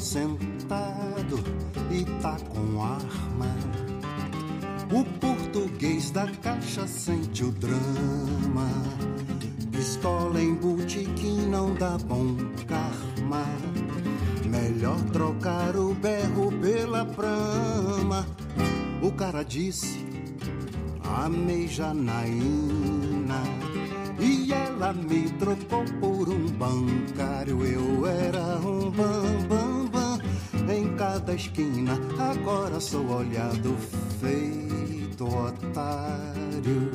sentado e tá com arma. O português da caixa sente o drama. Pistola em botequim não dá bom karma. Melhor trocar o berro pela brama. O cara disse: Amei Janaína. E ela me trocou por um bancário. Eu era um bam esquina. Agora sou olhado feito otário.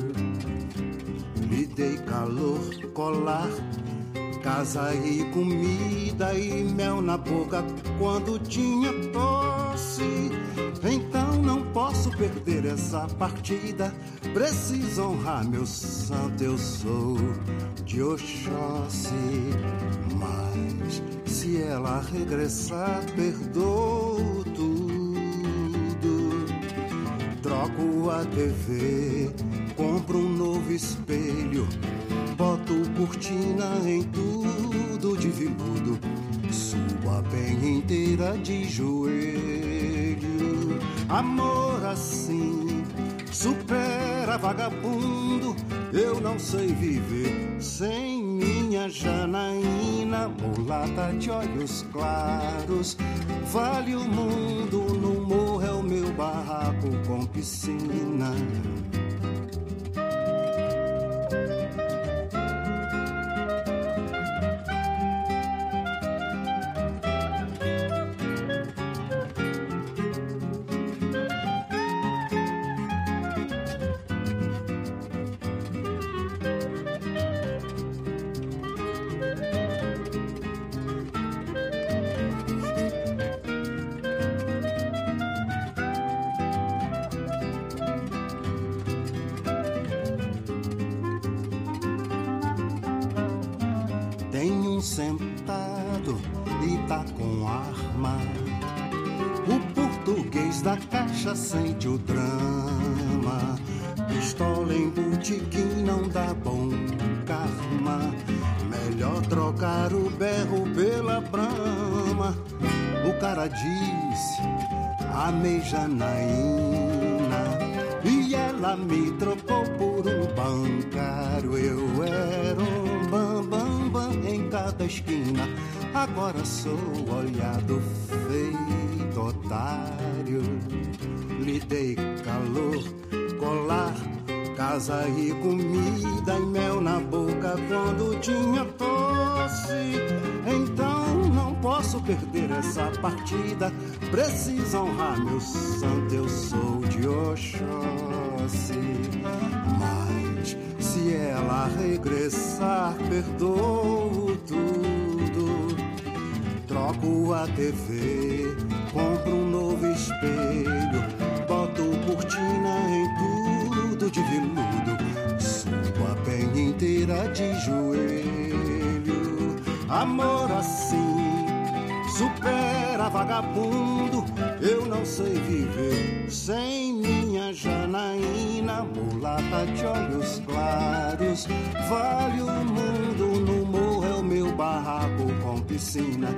Lhe dei calor, colar, casa e comida e mel na boca quando tinha tosse. Então não posso perder essa partida. Preciso honrar meu santo, eu sou de Oxóssi. Mas se ela regressar, perdoo A TV, compro um novo espelho, boto cortina em tudo de veludo, suba bem inteira de joelho. Amor assim supera vagabundo. Eu não sei viver sem minha Janaína, mulata de olhos claros. Vale o mundo, no morro é o meu barraco com piscina. Sentado e tá com arma. O português da caixa sente o drama. Pistola em botequim não dá bom karma. Melhor trocar o berro pela brama. O cara disse: Amei Janaína. E ela me trocou por um bancário. Eu era um cada esquina. Agora sou olhado feito otário. Lhe dei calor, colar, casa e comida e mel na boca quando tinha tosse. Então não posso perder essa partida. Preciso honrar meu santo, eu sou de Oxóssi. Regressar, perdoo tudo. Troco a TV, compro um novo espelho, boto cortina em tudo de veludo, subo a bem inteira de joelho. Amor assim supera vagabundo. Eu não sei viver sem minha Janaína, mulata de olhos claros. Vale o mundo no morro, é o meu barraco com piscina.